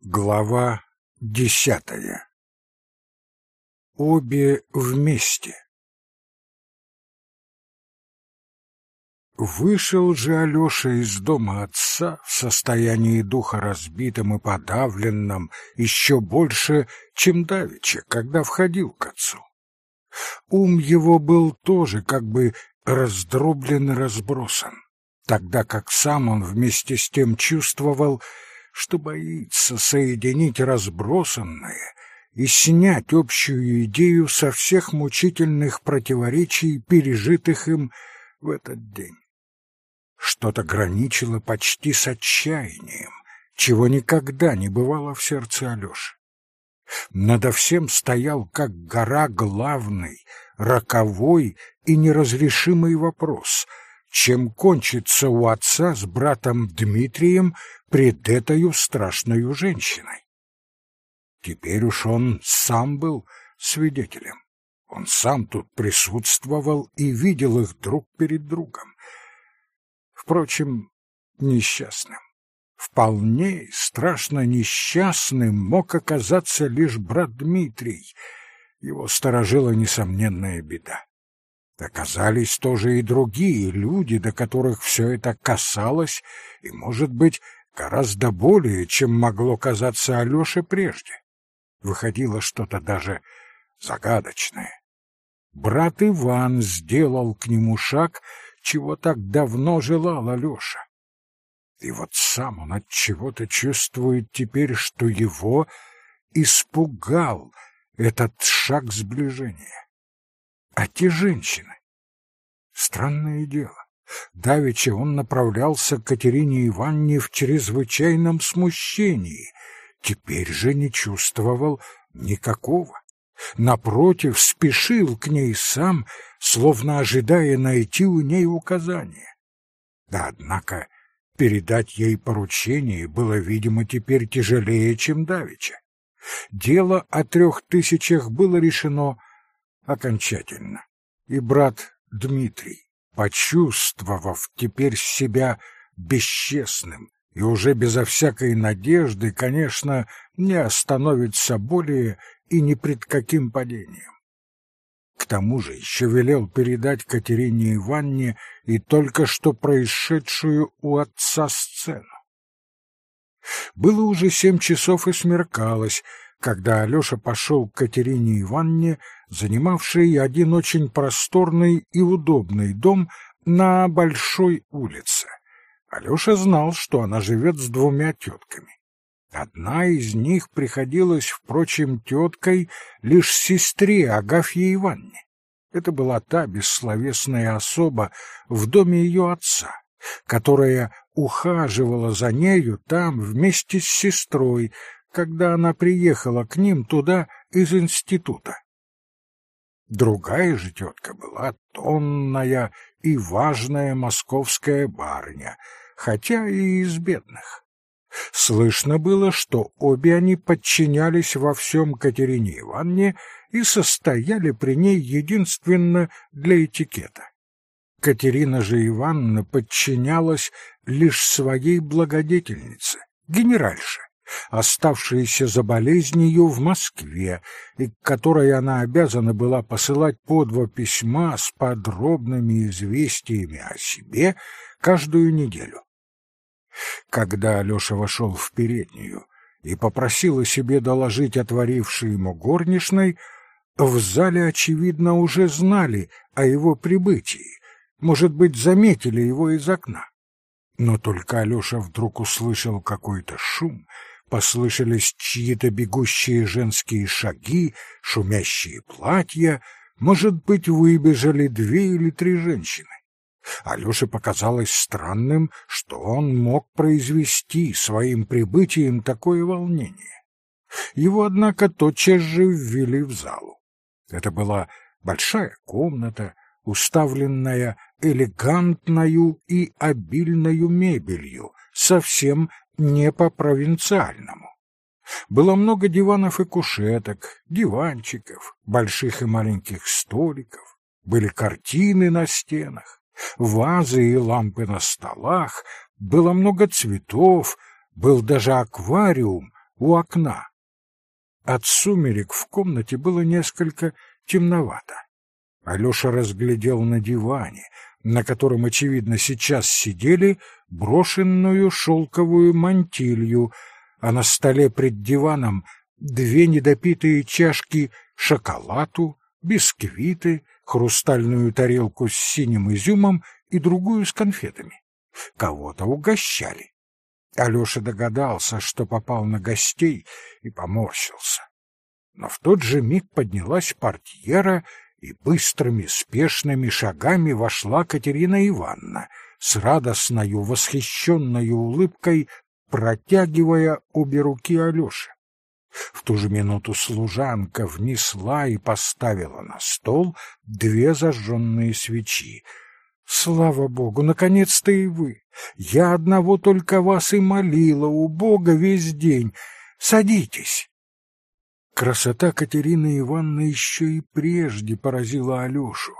Глава десятая Обе вместе Вышел же Алеша из дома отца в состоянии духа разбитым и подавленном еще больше, чем давеча, когда входил к отцу. Ум его был тоже как бы раздроблен и разбросан, тогда как сам он вместе с тем чувствовал, что боится соединить разбросанное и снять общую идею со всех мучительных противоречий, пережитых им в этот день. Что-то граничило почти с отчаянием, чего никогда не бывало в сердце Алёши. Надо всем стоял, как гора, главный, роковой и неразрешимый вопрос — чем кончится у отца с братом Дмитрием пред этою страшною женщиной. Теперь уж он сам был свидетелем. Он сам тут присутствовал и видел их друг перед другом. Впрочем, несчастным. Вполне страшно несчастным мог оказаться лишь брат Дмитрий. Его сторожила несомненная беда. Оказались тоже и другие люди, до которых все это касалось, и, может быть, гораздо более, чем могло казаться Алёше прежде. Выходило что-то даже загадочное. Брат Иван сделал к нему шаг, чего так давно желал Алёша. И вот сам он от чего-то чувствует теперь, что его испугал этот шаг сближения. А те женщины? Странное дело. Давеча он направлялся к Катерине Ивановне в чрезвычайном смущении. Теперь же не чувствовал никакого. Напротив, спешил к ней сам, словно ожидая найти у ней указания. Да, однако, передать ей поручение было, видимо, теперь тяжелее, чем давеча. Дело о трех тысячах было решено окончательно, и брат Дмитрий, почувствовав теперь себя бесчестным и уже безо всякой надежды, конечно, не остановится более и ни пред каким падением. К тому же еще велел передать Катерине Ивановне и только что происшедшую у отца сцену. Было уже семь часов и смеркалось, когда Алеша пошел к Катерине Ивановне, занимавшей один очень просторный и удобный дом на Большой улице. Алеша знал, что она живет с двумя тетками. Одна из них приходилась, впрочем, теткой лишь сестре Агафье Ивановне. Это была та бессловесная особа в доме ее отца, которая ухаживала за нею там вместе с сестрой, когда она приехала к ним туда из института. Другая же тетка была тонная и важная московская барыня, хотя и из бедных. Слышно было, что обе они подчинялись во всем Катерине Ивановне и состояли при ней единственно для этикета. Катерина же Ивановна подчинялась лишь своей благодетельнице, генеральше, оставшейся за болезнью в Москве, и к которой она обязана была посылать по два письма с подробными известиями о себе каждую неделю. Когда Алеша вошел в переднюю и попросил о себе доложить отворившей ему горничной, в зале, очевидно, уже знали о его прибытии, может быть, заметили его из окна. Но только Алеша вдруг услышал какой-то шум — послышались чьи-то бегущие женские шаги, шумящие платья, может быть, выбежали две или три женщины. Алёше показалось странным, что он мог произвести своим прибытием такое волнение. Его, однако, тотчас же ввели в залу. Это была большая комната, уставленная элегантною и обильною мебелью, совсем не по-провинциальному. Было много диванов и кушеток, диванчиков, больших и маленьких столиков, были картины на стенах, вазы и лампы на столах, было много цветов, был даже аквариум, у окна. От сумерек в комнате было несколько темновато. Алеша разглядел на диване, на котором, очевидно, сейчас сидели, брошенную шелковую мантилью, а на столе пред диваном две недопитые чашки шоколаду, бисквиты, хрустальную тарелку с синим изюмом и другую с конфетами. Кого-то угощали. Алеша догадался, что попал на гостей, и поморщился. Но в тот же миг поднялась портьера, и быстрыми, спешными шагами вошла Катерина Ивановна, с радостною, восхищенной улыбкой, протягивая обе руки Алёше. В ту же минуту служанка внесла и поставила на стол две зажженные свечи. «Слава Богу, наконец-то и вы! Я одного только вас и молила у Бога весь день. Садитесь!» Красота Катерины Ивановны еще и прежде поразила Алешу,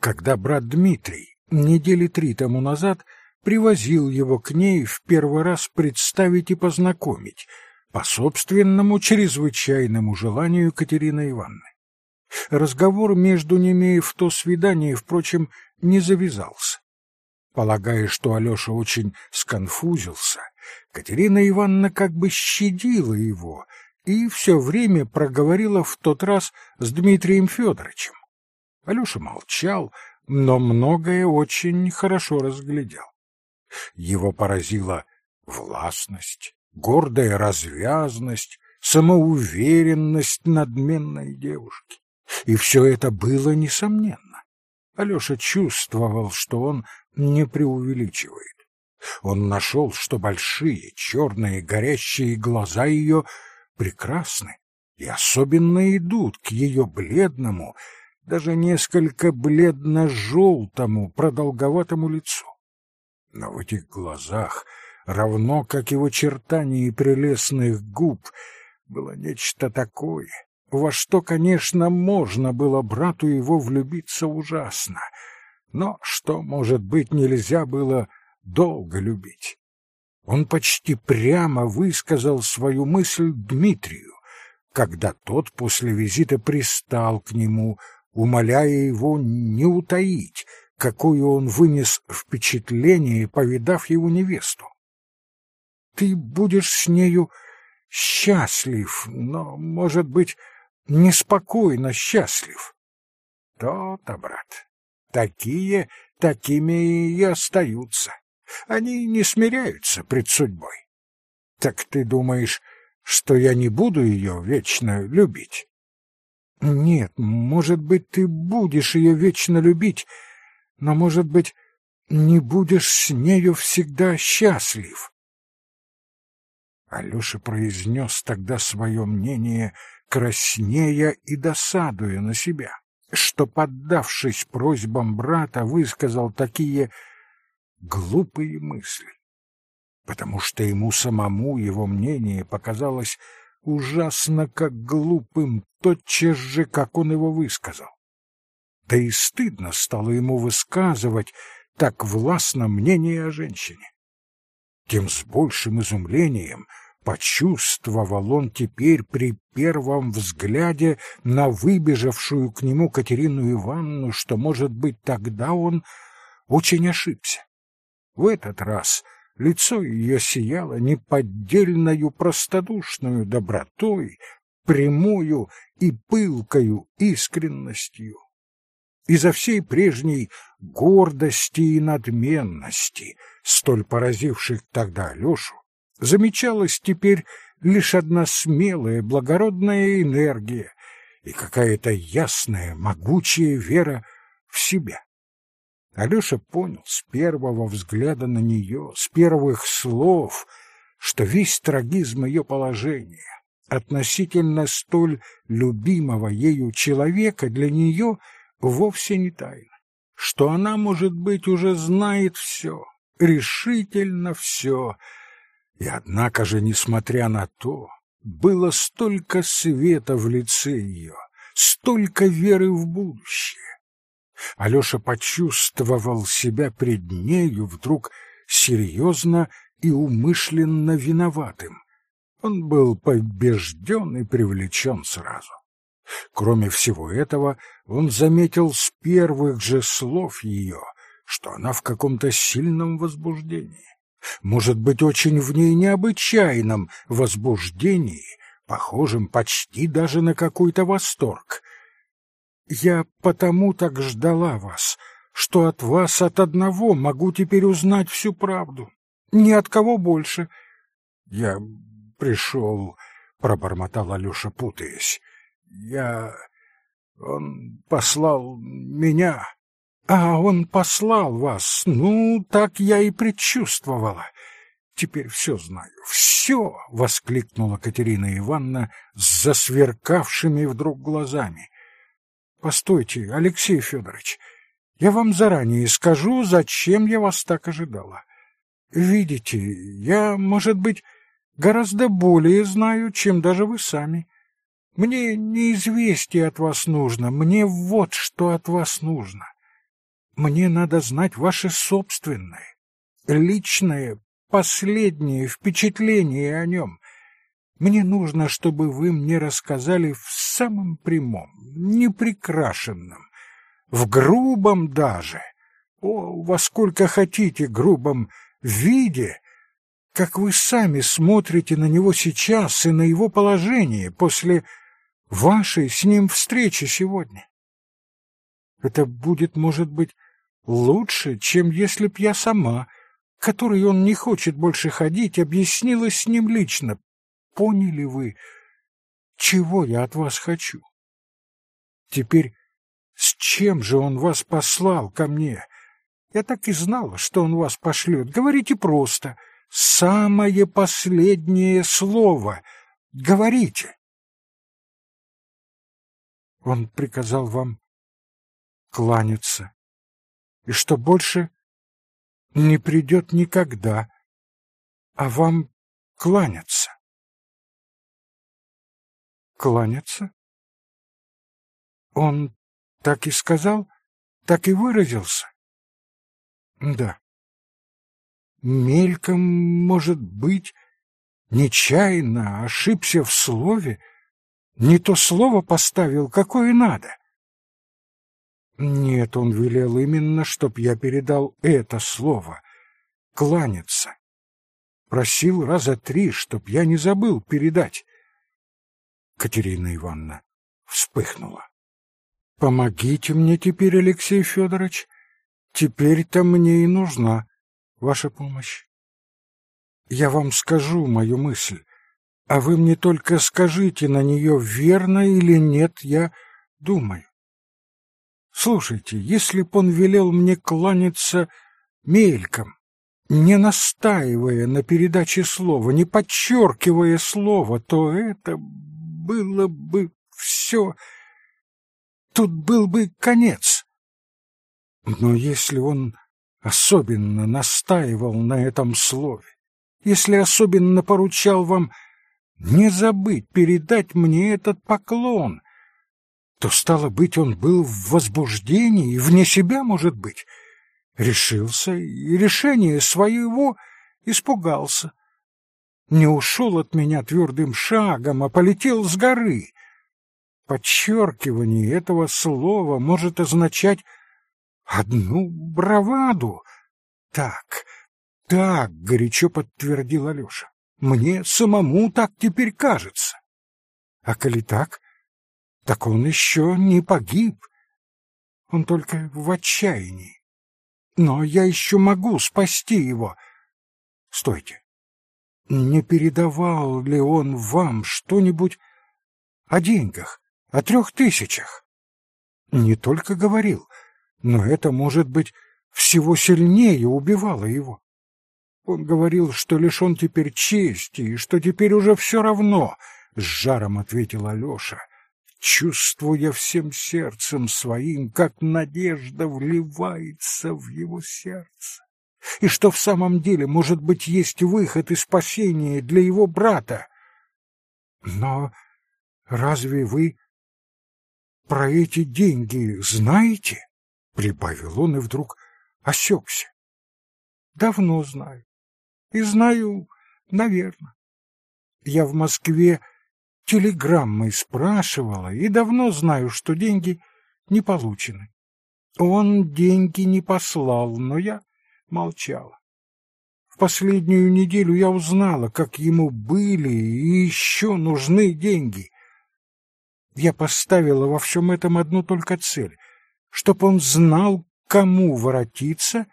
когда брат Дмитрий недели три тому назад привозил его к ней в первый раз представить и познакомить по собственному чрезвычайному желанию Катерины Ивановны. Разговор между ними в то свидание, впрочем, не завязался. Полагая, что Алеша очень сконфузился, Катерина Ивановна как бы щадила его — и все время проговорила в тот раз с Дмитрием Федоровичем. Алеша молчал, но многое очень хорошо разглядел. Его поразила властность, гордая развязность, самоуверенность надменной девушки. И все это было несомненно. Алеша чувствовал, что он не преувеличивает. Он нашел, что большие, черные, горящие глаза ее — прекрасны и особенно идут к ее бледному, даже несколько бледно-желтому, продолговатому лицу. Но в этих глазах, равно как и в очертании прелестных губ, было нечто такое, во что, конечно, можно было брату его влюбиться ужасно, но что, может быть, нельзя было долго любить. Он почти прямо высказал свою мысль Дмитрию, когда тот после визита пристал к нему, умоляя его не утаить, какое он вынес впечатление, повидав его невесту. Ты будешь с нею счастлив, но, может быть, неспокойно счастлив. То-то, брат, такие такими и остаются. Они не смиряются пред судьбой. Так ты думаешь, что я не буду ее вечно любить? Нет, может быть, ты будешь ее вечно любить, но, может быть, не будешь с нею всегда счастлив. Алеша произнес тогда свое мнение, краснея и досадуя на себя, что, поддавшись просьбам брата, высказал такие глупые мысли, потому что ему самому его мнение показалось ужасно как глупым тотчас же, как он его высказал. Да и стыдно стало ему высказывать так властно мнение о женщине. Тем с большим изумлением почувствовал он теперь при первом взгляде на выбежавшую к нему Катерину Ивановну, что, может быть, тогда он очень ошибся. В этот раз лицо ее сияло неподдельною простодушную добротой, прямую и пылкою искренностью. Изо всей прежней гордости и надменности, столь поразивших тогда Алешу, замечалась теперь лишь одна смелая, благородная энергия и какая-то ясная, могучая вера в себя. Алеша понял с первого взгляда на нее, с первых слов, что весь трагизм ее положения относительно столь любимого ею человека для нее вовсе не тайна, что она, может быть, уже знает все, решительно все, и однако же, несмотря на то, было столько света в лице ее, столько веры в будущее, Алеша почувствовал себя пред нею вдруг серьезно и умышленно виноватым. Он был побежден и привлечен сразу. Кроме всего этого, он заметил с первых же слов ее, что она в каком-то сильном возбуждении. Может быть, очень в ней необычайном возбуждении, похожем почти даже на какой-то восторг. «Я потому так ждала вас, что от вас от одного могу теперь узнать всю правду. Ни от кого больше». «Я пришел», — пробормотал Алеша, путаясь. Я... Он послал меня. А он послал вас. Ну, так я и предчувствовала. Теперь все знаю. Все! — воскликнула Катерина Ивановна с засверкавшими вдруг глазами. Постойте, Алексей Федорович, я вам заранее скажу, зачем я вас так ожидала. Видите, я, может быть, гораздо более знаю, чем даже вы сами. Мне не известие от вас нужно, мне вот что от вас нужно. Мне надо знать ваше собственное, личное, последнее впечатление о нем. Мне нужно, чтобы вы мне рассказали в самом прямом, неприкрашенном, в грубом даже, о, во сколько хотите грубом виде, как вы сами смотрите на него сейчас и на его положение после вашей с ним встречи сегодня. Это будет, может быть, лучше, чем если б я сама, которой он не хочет больше ходить, объяснила с ним лично. Поняли вы, чего я от вас хочу? Теперь с чем же он вас послал ко мне? Я так и знала, что он вас пошлет. Говорите просто. Самое последнее слово. Говорите. Он приказал вам кланяться, и что больше не придет никогда, а вам кланяться. Кланяться? Он так и сказал, так и выразился? Да. Мельком, может быть, нечаянно ошибся в слове, не то слово поставил, какое надо. Нет, он велел именно, чтоб я передал это слово — кланяться. Просил раза три, чтоб я не забыл передать. Катерина Ивановна вспыхнула. Помогите мне теперь, Алексей Федорович. Теперь-то мне и нужна ваша помощь. Я вам скажу мою мысль а вы мне только скажите на нее, верно или нет, я думаю. Слушайте, если б он велел мне кланяться мельком, не настаивая на передаче слова, не подчеркивая слова, то это было бы все... Тут был бы конец. Но если он особенно настаивал на этом слове, если особенно поручал вам не забыть передать мне этот поклон, то, стало быть, он был в возбуждении, вне себя, может быть. Решился и решение своего испугался. Не ушел от меня твердым шагом, а полетел с горы. Подчеркивание этого слова может означать одну браваду. Так, так, горячо подтвердил Алеша. Мне самому так теперь кажется. А коли так, так он еще не погиб. Он только в отчаянии. Но я еще могу спасти его. Стойте. Не передавал ли он вам что-нибудь о деньгах, о трех тысячах? Не только говорил, но это, может быть, всего сильнее убивало его. Он говорил, что лишен теперь чести, и что теперь уже все равно, — с жаром ответил Алеша, чувствуя всем сердцем своим, как надежда вливается в его сердце, и что в самом деле, может быть, есть выход и спасение для его брата. Но разве вы про эти деньги знаете? — прибавил он и вдруг осекся. — Давно знаю. И знаю, наверное. Я в Москве телеграммой спрашивала и давно знаю, что деньги не получены. Он деньги не послал, но я молчала. В последнюю неделю я узнала, как ему были и еще нужны деньги. Я поставила во всем этом одну только цель — чтоб он знал, кому воротиться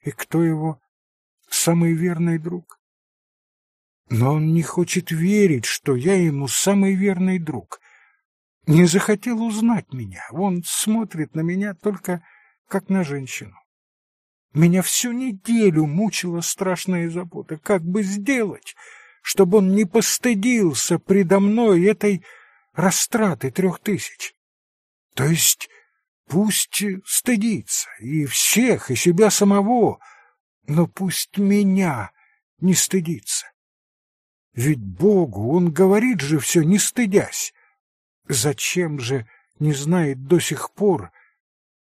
и кто его самый верный друг. Но он не хочет верить, что я ему самый верный друг. Не захотел узнать меня. Он смотрит на меня только как на женщину. Меня всю неделю мучила страшная забота. Как бы сделать, чтобы он не постыдился предо мной этой растраты трех тысяч? То есть пусть стыдится и всех, и себя самого, но пусть меня не стыдится. Ведь Богу он говорит же все, не стыдясь. Зачем же не знает до сих пор,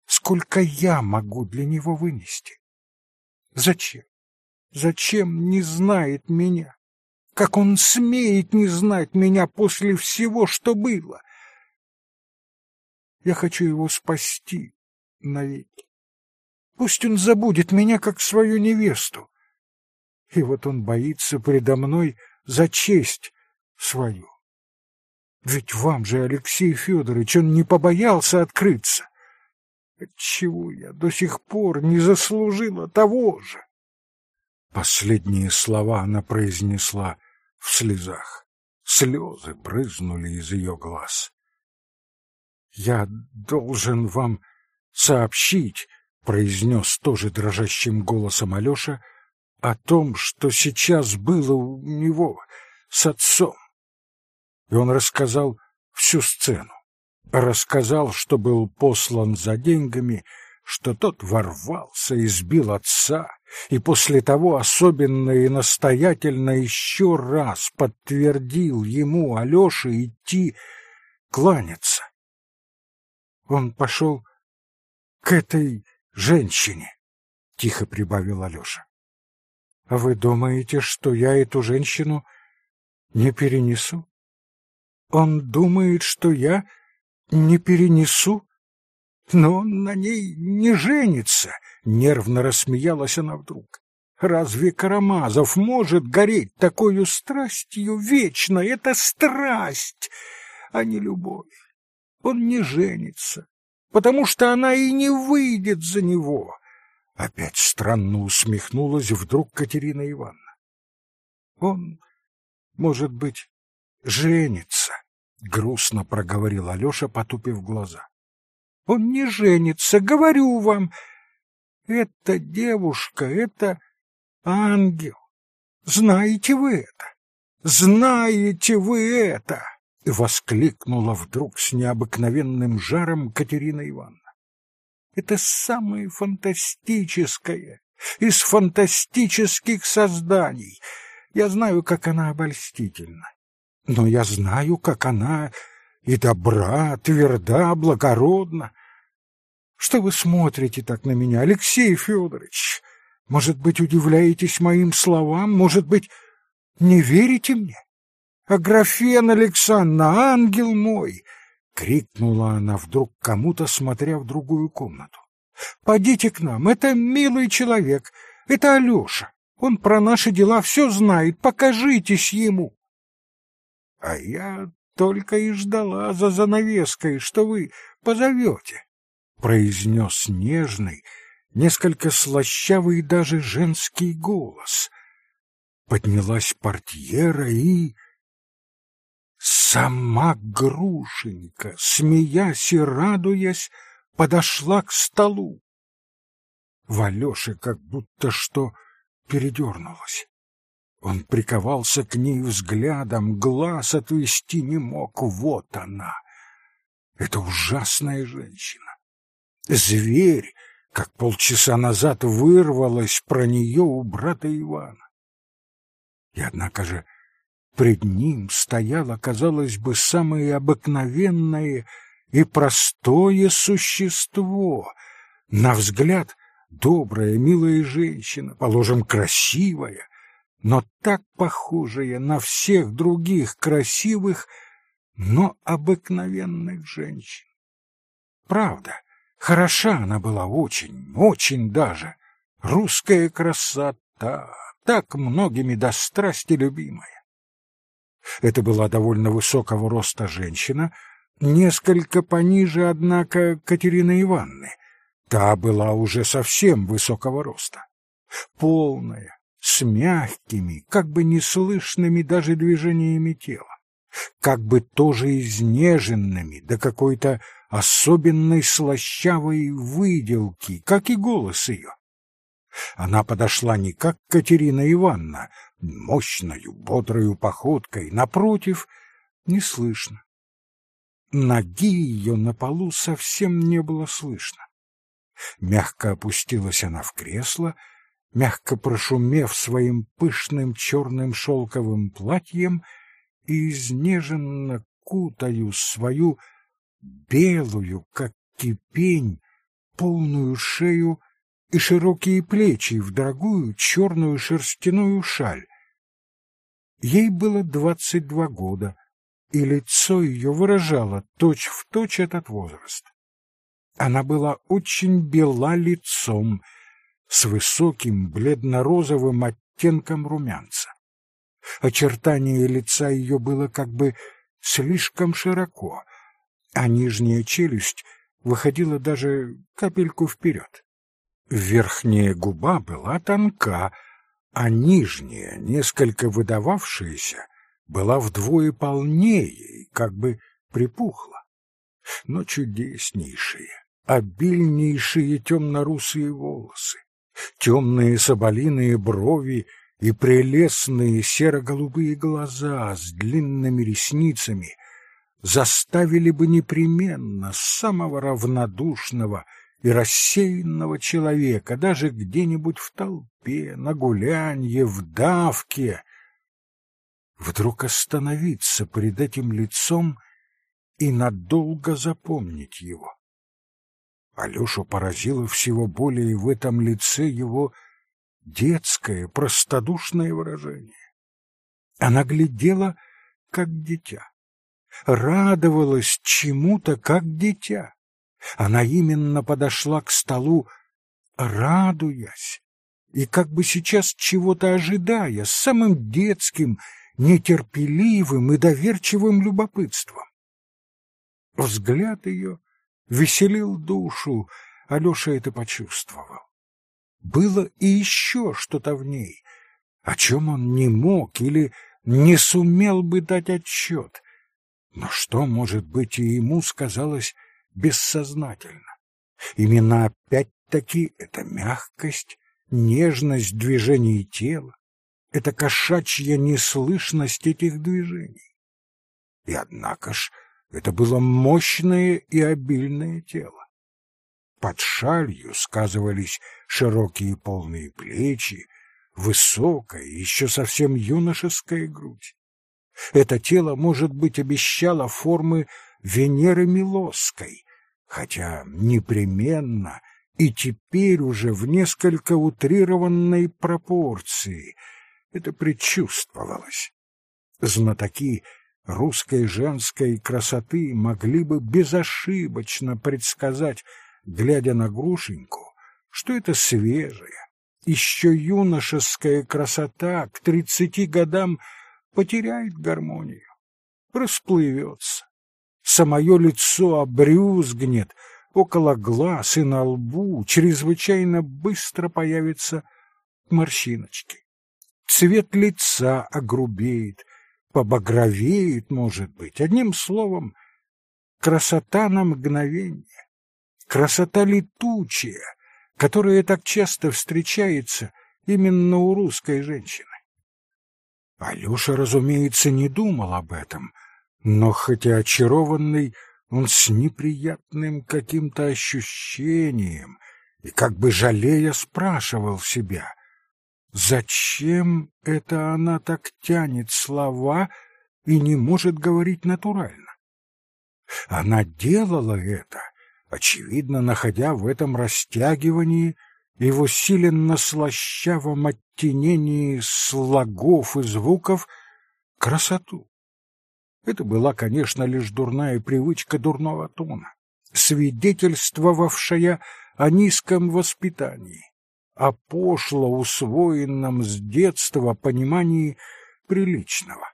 сколько я могу для него вынести? Зачем? Зачем не знает меня? Как он смеет не знать меня после всего, что было? Я хочу его спасти навеки. Пусть он забудет меня, как свою невесту. И вот он боится предо мной за честь свою. Ведь вам же, Алексей Федорович, он не побоялся открыться. Отчего я до сих пор не заслужила того же? Последние слова она произнесла в слезах. Слезы брызнули из ее глаз. «Я должен вам сообщить», — произнес тоже дрожащим голосом Алеша, «о том, что сейчас было у него с отцом». И он рассказал всю сцену. Рассказал, что был послан за деньгами, что тот ворвался и сбил отца, и после того особенно и настоятельно еще раз подтвердил ему, Алёше, идти кланяться. Он пошел к этой женщине, — тихо прибавил Алеша. — А вы думаете, что я эту женщину не перенесу? Он думает, что я не перенесу? Но он на ней не женится, — нервно рассмеялась она вдруг. Разве Карамазов может гореть такой страстью вечно? Это страсть, а не любовь он не женится, потому что она и не выйдет за него. Опять странно усмехнулась вдруг Катерина Ивановна. Он, может быть, женится, грустно проговорил Алёша, потупив глаза. Он не женится, говорю вам. Эта девушка, это ангел. Знаете вы это? Знаете вы это? — воскликнула вдруг с необыкновенным жаром Катерина Ивановна. «Это самое фантастическое из фантастических созданий. Я знаю, как она обольстительна, но я знаю, как она и добра, тверда, благородна. Что вы смотрите так на меня, Алексей Федорович? Может быть, удивляетесь моим словам? Может быть, не верите мне? Аграфен Александровна, ангел мой!» — крикнула она вдруг кому-то, смотря в другую комнату. «Подите к нам, это милый человек, это Алеша. Он про наши дела все знает, покажитесь ему». «А я только и ждала за занавеской, что вы позовете», — произнес нежный, несколько слащавый даже женский голос. Поднялась портьера и... Сама Грушенька, смеясь и радуясь, подошла к столу. В Алёше как будто что передернулось. Он приковался к ней взглядом, глаз отвести не мог. Вот она, эта ужасная женщина. Зверь, как полчаса назад вырвалась про нее у брата Ивана. И однако же Пред ним стояло, казалось бы, самое обыкновенное и простое существо. На взгляд добрая, милая женщина, положим, красивая, но так похожая на всех других красивых, но обыкновенных женщин. Правда, хороша она была очень, очень даже. Русская красота, так многими до страсти любимая. Это была довольно высокого роста женщина, несколько пониже, однако, Катерины Ивановны. Та была уже совсем высокого роста. Полная, с мягкими, как бы неслышными даже движениями тела, как бы тоже изнеженными до какой-то особенной слащавой выделки, как и голос ее. Она подошла не как Катерина Ивановна, мощною, бодрою походкой, напротив, не слышно. Ноги ее на полу совсем не было слышно. Мягко опустилась она в кресло, мягко прошумев своим пышным черным шелковым платьем и изнеженно кутаю свою белую, как кипень, полную шею и широкие плечи в дорогую черную шерстяную шаль. Ей было двадцать два года, и лицо ее выражало точь-в-точь точь этот возраст. Она была очень бела лицом, с высоким бледно-розовым оттенком румянца. Очертание лица ее было как бы слишком широко, а нижняя челюсть выходила даже капельку вперед. Верхняя губа была тонка, а нижняя, несколько выдававшаяся, была вдвое полнее и как бы припухла. Но чудеснейшие, обильнейшие темно-русые волосы, темные соболиные брови и прелестные серо-голубые глаза с длинными ресницами заставили бы непременно самого равнодушного и рассеянного человека, даже где-нибудь в толпе, на гулянье, в давке, вдруг остановиться перед этим лицом и надолго запомнить его. Алешу поразило всего более в этом лице его детское, простодушное выражение. Она глядела, как дитя, радовалась чему-то, как дитя. Она именно подошла к столу, радуясь, и как бы сейчас чего-то ожидая, с самым детским, нетерпеливым и доверчивым любопытством. Взгляд ее веселил душу, Алеша это почувствовал. Было и еще что-то в ней, о чем он не мог или не сумел бы дать отчет. Но что, может быть, и ему сказалось бессознательно. Именно опять-таки эта мягкость, нежность движений тела, эта кошачья неслышность этих движений. И однако ж это было мощное и обильное тело. Под шалью сказывались широкие полные плечи, высокая, еще совсем юношеская грудь. Это тело, может быть, обещало формы Венеры Милосской, хотя непременно и теперь уже в несколько утрированной пропорции это предчувствовалось. Знатоки русской женской красоты могли бы безошибочно предсказать, глядя на Грушеньку, что это свежая, еще юношеская красота к тридцати годам потеряет гармонию, расплывется, самое лицо обрюзгнет, около глаз и на лбу чрезвычайно быстро появятся морщиночки. Цвет лица огрубеет, побагровеет, может быть. Одним словом, красота на мгновение, красота летучая, которая так часто встречается именно у русской женщины. Алёша, разумеется, не думал об этом, но хотя очарованный, он с неприятным каким-то ощущением и как бы жалея спрашивал себя, зачем это она так тянет слова и не может говорить натурально? Она делала это, очевидно, находя в этом растягивании и в усиленно-слащавом оттенении слогов и звуков красоту. Это была, конечно, лишь дурная привычка дурного тона, свидетельствовавшая о низком воспитании, о пошло усвоенном с детства понимании приличного.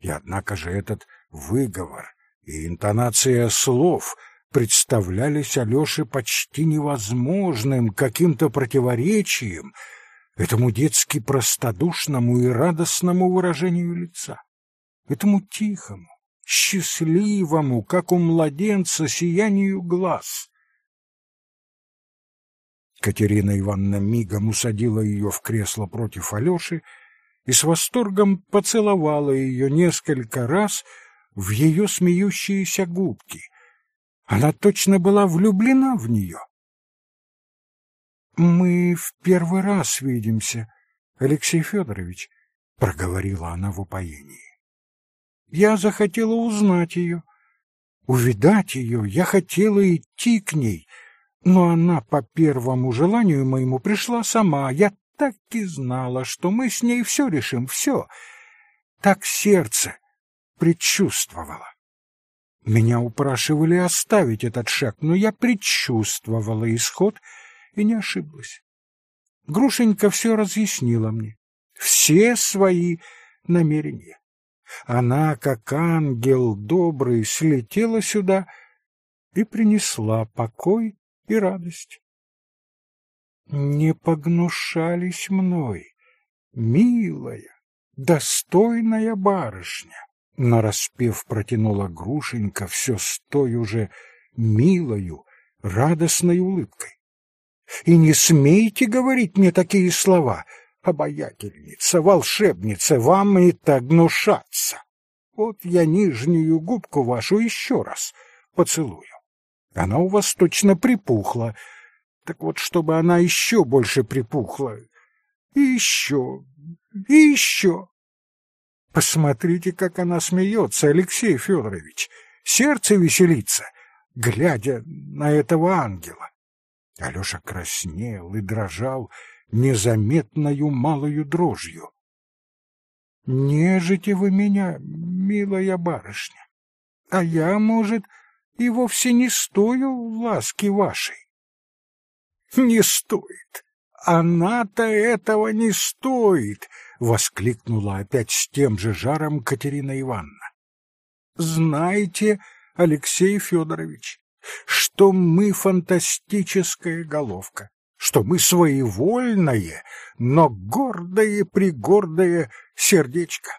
И однако же этот выговор и интонация слов представлялись Алёше почти невозможным каким-то противоречием этому детски простодушному и радостному выражению лица этому тихому, счастливому, как у младенца, сиянию глаз. Катерина Ивановна мигом усадила ее в кресло против Алеши и с восторгом поцеловала ее несколько раз в ее смеющиеся губки. Она точно была влюблена в нее. «Мы в первый раз видимся, Алексей Федорович», — проговорила она в упоении. Я захотела узнать ее, увидать ее, я хотела идти к ней, но она по первому желанию моему пришла сама. Я так и знала, что мы с ней все решим, все. Так сердце предчувствовало. Меня упрашивали оставить этот шаг, но я предчувствовала исход и не ошиблась. Грушенька все разъяснила мне, все свои намерения. Она, как ангел добрый, слетела сюда и принесла покой и радость. Не погнушались мной, милая, достойная барышня. Нараспев протянула Грушенька все с той уже милою, радостной улыбкой. И не смейте говорить мне такие слова — обаятельница, волшебница, вам так гнушаться. Вот я нижнюю губку вашу еще раз поцелую. Она у вас точно припухла. Так вот, чтобы она еще больше припухла. И еще, и еще. Посмотрите, как она смеется, Алексей Федорович. Сердце веселится, глядя на этого ангела. Алеша краснел и дрожал, незаметною малою дрожью. «Нежите вы меня, милая барышня, а я, может, и вовсе не стою ласки вашей». «Не стоит! Она-то этого не стоит!» — воскликнула опять с тем же жаром Катерина Ивановна. «Знаете, Алексей Федорович, что мы фантастическая головка, что мы своевольное, но гордое-пригордое сердечко.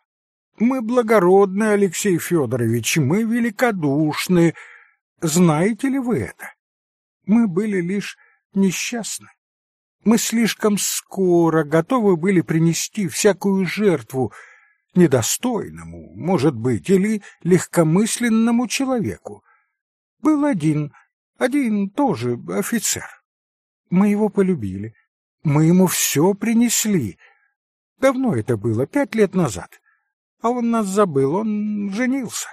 Мы благородны, Алексей Федорович, мы великодушны. Знаете ли вы это? Мы были лишь несчастны. Мы слишком скоро готовы были принести всякую жертву недостойному, может быть, или легкомысленному человеку. Был один, один тоже офицер. Мы его полюбили. Мы ему все принесли. Давно это было, пять лет назад. А он нас забыл, он женился.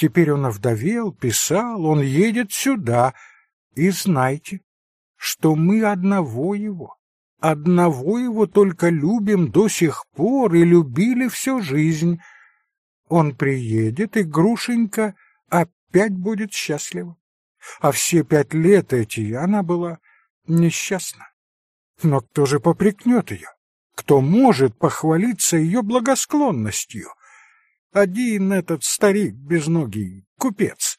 Теперь он овдовел, писал, он едет сюда. И знайте, что мы одного его, одного его только любим до сих пор и любили всю жизнь. Он приедет, и Грушенька опять будет счастлива. А все пять лет эти она была несчастна. Но кто же попрекнет ее? Кто может похвалиться ее благосклонностью? Один этот старик безногий, купец.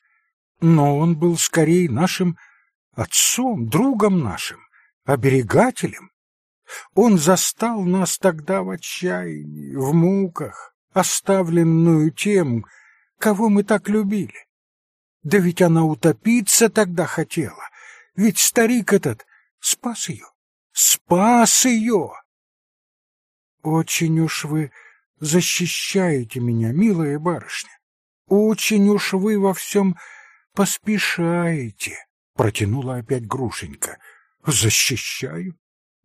Но он был скорее нашим отцом, другом нашим, оберегателем. Он застал нас тогда в отчаянии, в муках, оставленную тем, кого мы так любили. Да ведь она утопиться тогда хотела, ведь старик этот спас ее, спас ее. Очень уж вы защищаете меня, милая барышня, очень уж вы во всем поспешаете, протянула опять Грушенька. Защищаю?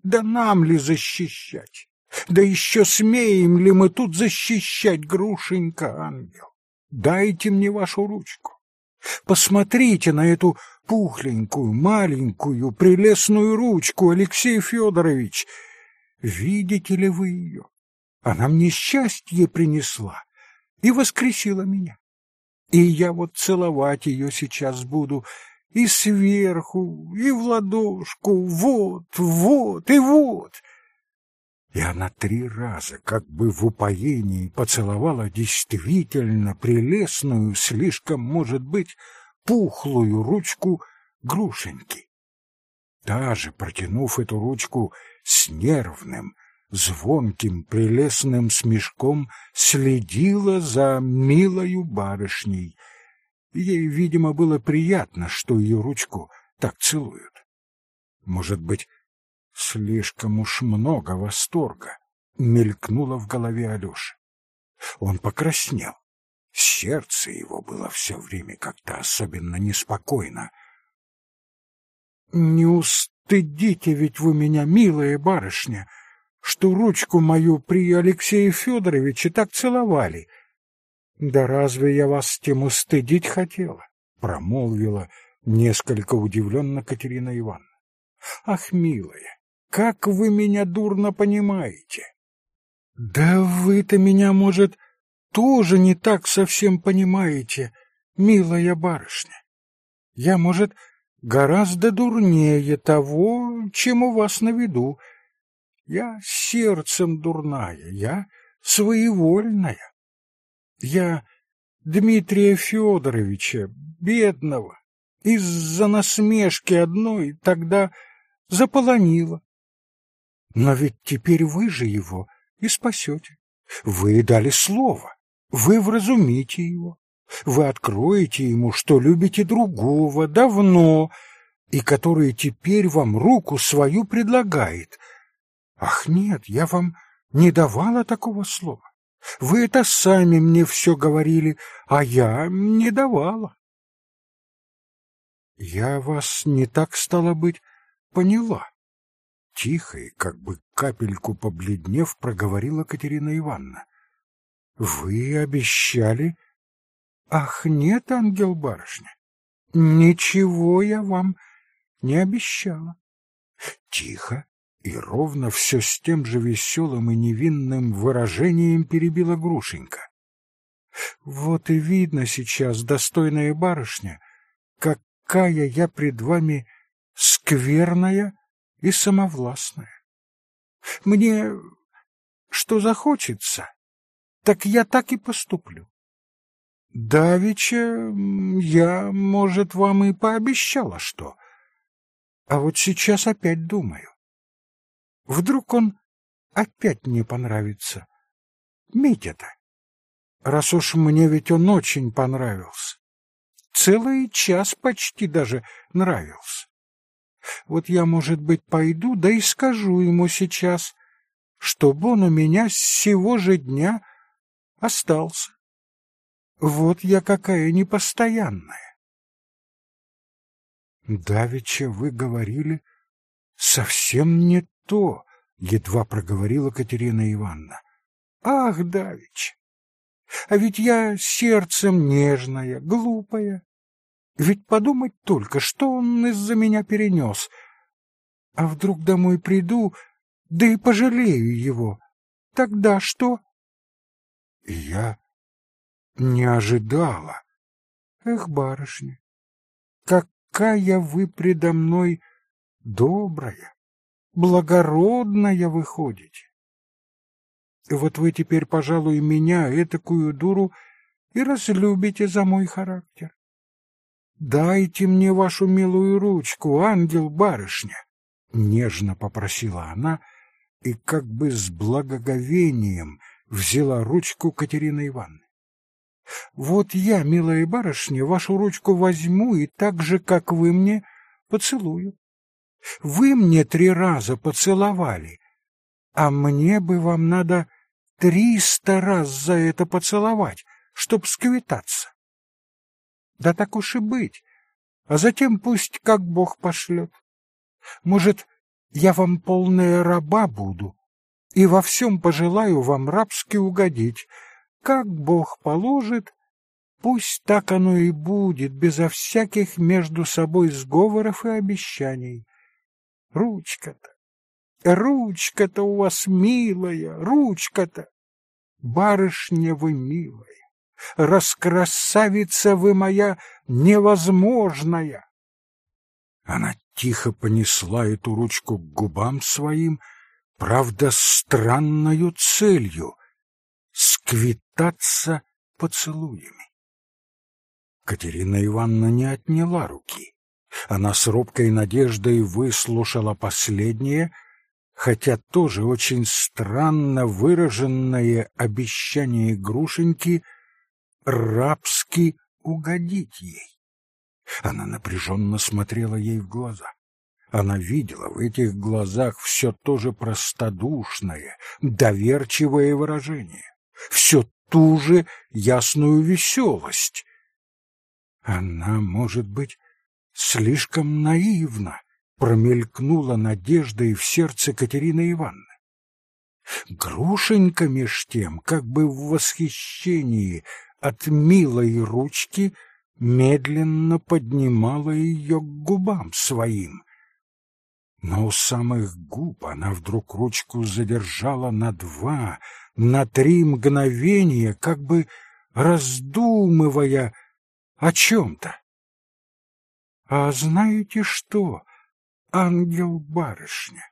Да нам ли защищать? Да еще смеем ли мы тут защищать, Грушенька, ангел? Дайте мне вашу ручку. Посмотрите на эту пухленькую, маленькую, прелестную ручку, Алексей Федорович. Видите ли вы ее? Она мне счастье принесла и воскресила меня. И я вот целовать ее сейчас буду и сверху, и в ладошку, вот, вот и вот. И она три раза, как бы в упоении, поцеловала действительно прелестную, слишком, может быть, пухлую ручку Грушеньки. Та же, протянув эту ручку с нервным, звонким, прелестным смешком, следила за милою барышней. Ей, видимо, было приятно, что ее ручку так целуют. Может быть, слишком уж много восторга мелькнуло в голове Алёши. Он покраснел. Сердце его было все время как-то особенно неспокойно. «Не устыдите ведь вы меня, милая барышня, что ручку мою при Алексее Федоровиче так целовали. Да разве я вас тем устыдить хотела?» — промолвила несколько удивленно Катерина Ивановна. «Ах, милая, как вы меня дурно понимаете!» «Да вы-то меня, может, тоже не так совсем понимаете, милая барышня. Я, может, гораздо дурнее того, чем у вас на виду. Я сердцем дурная, я своевольная. Я Дмитрия Федоровича, бедного, из-за насмешки одной тогда заполонила. Но ведь теперь вы же его и спасете. Вы дали слово. Вы вразумите его, вы откроете ему, что любите другого давно, и который теперь вам руку свою предлагает. Ах, нет, я вам не давала такого слова. Вы это сами мне все говорили, а я не давала. Я вас не так, стало быть, поняла. Тихо и, как бы капельку побледнев, проговорила Катерина Ивановна. Вы обещали? Ах, нет, ангел-барышня, ничего я вам не обещала. Тихо и ровно все с тем же веселым и невинным выражением перебила Грушенька. Вот и видно сейчас, достойная барышня, какая я пред вами скверная и самовластная. Мне что захочется, так я так и поступлю. Давеча я, может, вам и пообещала что, а вот сейчас опять думаю. Вдруг он опять не понравится. Митя-то. Раз уж мне ведь он очень понравился. Целый час почти даже нравился. Вот я, может быть, пойду, да и скажу ему сейчас, чтобы он у меня с сего же дня остался. Вот я какая непостоянная. Давеча вы говорили совсем не то, едва проговорила Катерина Ивановна. Ах, Давич, а ведь я сердцем нежная, глупая. Ведь подумать только, что он из-за меня перенес. А вдруг домой приду, да и пожалею его. Тогда что? И я не ожидала. Эх, барышня, какая вы предо мной добрая, благородная выходите. Вот вы теперь, пожалуй, меня, этакую дуру, и разлюбите за мой характер. Дайте мне вашу милую ручку, ангел-барышня, — нежно попросила она, и как бы с благоговением — взяла ручку Катерины Ивановны. Вот я, милая барышня, вашу ручку возьму и так же, как вы мне, поцелую. Вы мне три раза поцеловали, а мне бы вам надо триста раз за это поцеловать, чтоб сквитаться. Да так уж и быть, а затем пусть как Бог пошлет. Может, я вам полная раба буду, и во всем пожелаю вам рабски угодить, как Бог положит, Пусть так оно и будет, безо всяких между собой сговоров и обещаний. Ручка-то, ручка-то у вас милая, ручка-то. Барышня вы милая, раскрасавица вы моя невозможная. Она тихо понесла эту ручку к губам своим, правда, странною целью — сквитаться поцелуями. Катерина Ивановна не отняла руки. Она с робкой надеждой выслушала последнее, хотя тоже очень странно выраженное обещание Грушеньки рабски угодить ей. Она напряженно смотрела ей в глаза. Она видела в этих глазах все то же простодушное, доверчивое выражение, все ту же ясную веселость. Она, может быть, слишком наивна, промелькнула надежда и в сердце Катерины Ивановны. Грушенька меж тем, как бы в восхищении от милой ручки, медленно поднимала ее к губам своим. Но у самых губ она вдруг ручку задержала на два, на три мгновения, как бы раздумывая о чем-то. «А знаете что, ангел-барышня?»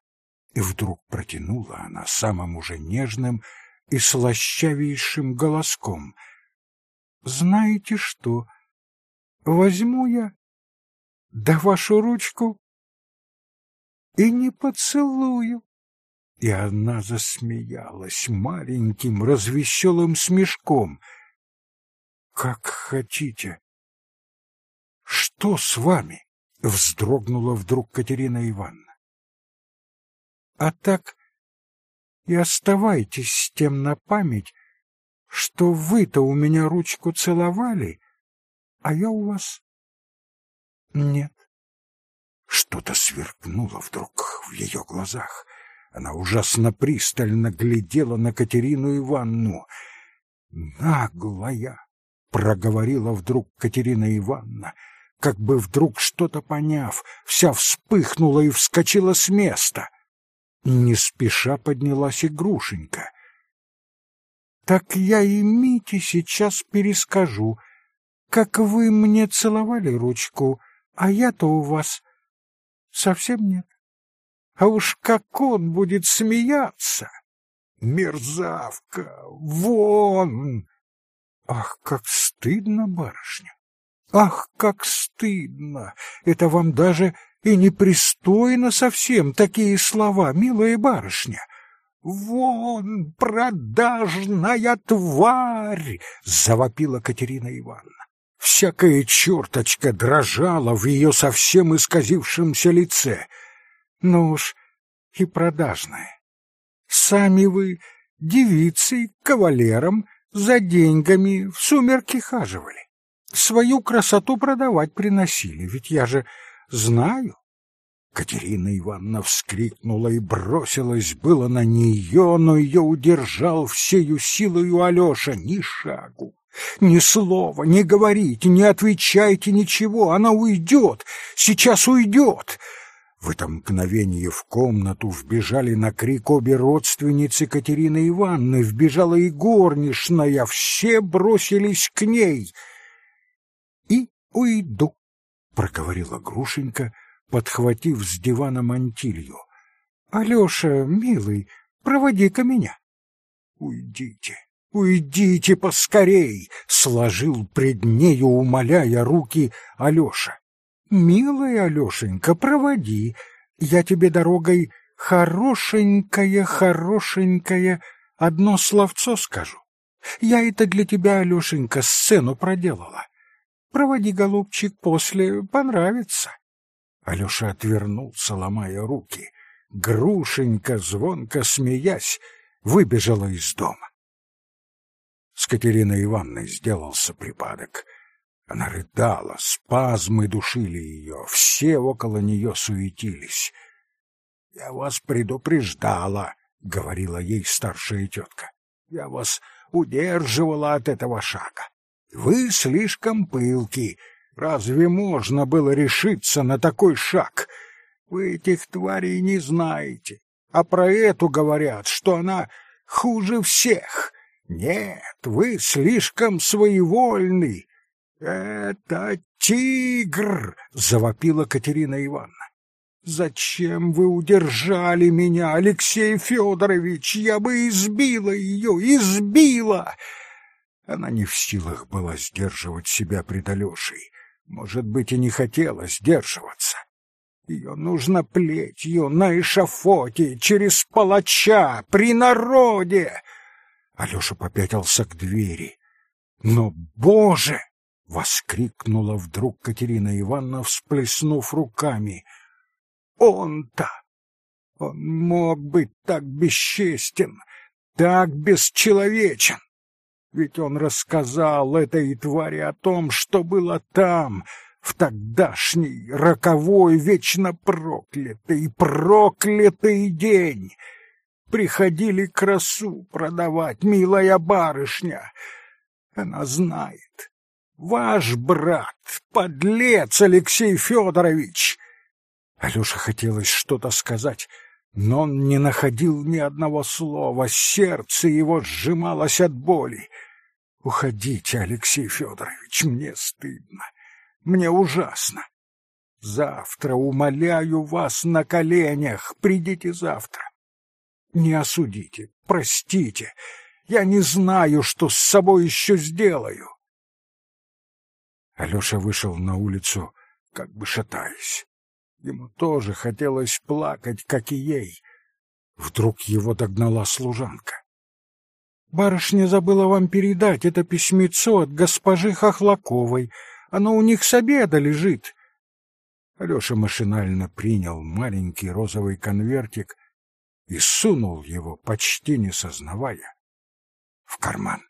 И вдруг протянула она самым уже нежным и слащавейшим голоском. «Знаете что, возьму я, да вашу ручку и не поцелую. И она засмеялась маленьким развеселым смешком. Как хотите. Что с вами? Вздрогнула вдруг Катерина Ивановна. А так и оставайтесь с тем на память, что вы-то у меня ручку целовали, а я у вас нет. Что-то сверкнуло вдруг в ее глазах. Она ужасно пристально глядела на Катерину Ивановну. «Наглая!» — проговорила вдруг Катерина Ивановна, как бы вдруг что-то поняв, вся вспыхнула и вскочила с места. Не спеша поднялась и Грушенька. «Так я и Мите сейчас перескажу», как вы мне целовали ручку, а я-то у вас совсем нет. А уж как он будет смеяться! Мерзавка! Вон! Ах, как стыдно, барышня! Ах, как стыдно! Это вам даже и непристойно совсем такие слова, милая барышня! «Вон, продажная тварь!» — завопила Катерина Ивановна. Всякая черточка дрожала в ее совсем исказившемся лице. Ну уж и продажная. Сами вы девицей, кавалером, за деньгами в сумерки хаживали. Свою красоту продавать приносили, ведь я же знаю. Катерина Ивановна вскрикнула и бросилась было на нее, но ее удержал всею силою Алеша ни шагу. Ни слова, не говорите, не отвечайте ничего, она уйдет, сейчас уйдет. В это мгновение в комнату вбежали на крик обе родственницы Катерины Ивановны, вбежала и горничная, все бросились к ней. «И уйду», — проговорила Грушенька, подхватив с дивана мантилью. «Алеша, милый, проводи-ка меня». «Уйдите, «Уйдите поскорей!» — сложил пред нею, умоляя руки Алеша. «Милая Алешенька, проводи. Я тебе дорогой хорошенькая, хорошенькая одно словцо скажу. Я это для тебя, Алешенька, сцену проделала. Проводи, голубчик, после понравится». Алеша отвернулся, ломая руки. Грушенька, звонко смеясь, выбежала из дома. С Катериной Ивановной сделался припадок. Она рыдала, спазмы душили ее, все около нее суетились. — Я вас предупреждала, — говорила ей старшая тетка. — Я вас удерживала от этого шага. Вы слишком пылки. Разве можно было решиться на такой шаг? Вы этих тварей не знаете. А про эту говорят, что она хуже всех. Нет, вы слишком своевольны. Это тигр, завопила Катерина Ивановна. Зачем вы удержали меня, Алексей Федорович? Я бы избила ее, избила. Она не в силах была сдерживать себя пред Алешей. Может быть, и не хотела сдерживаться. Ее нужно плетью на эшафоте, через палача, при народе. Алеша попятился к двери. Но, Боже! — воскликнула вдруг Катерина Ивановна, всплеснув руками — он-то! Он мог быть так бесчестен, так бесчеловечен. Ведь он рассказал этой твари о том, что было там, в тогдашний роковой, вечно проклятый, проклятый день. Приходили красу продавать, милая барышня. Она знает. Ваш брат, подлец Алексей Федорович, Алёше хотелось что-то сказать, но он не находил ни одного слова, сердце его сжималось от боли. «Уходите, Алексей Федорович, мне стыдно, мне ужасно. Завтра умоляю вас на коленях, придите завтра. Не осудите, простите, я не знаю, что с собой еще сделаю». Алёша вышел на улицу, как бы шатаясь. Ему тоже хотелось плакать, как и ей. Вдруг его догнала служанка. «Барышня забыла вам передать это письмецо от госпожи Хохлаковой. Оно у них с обеда лежит». Алеша машинально принял маленький розовый конвертик и сунул его, почти не сознавая, в карман.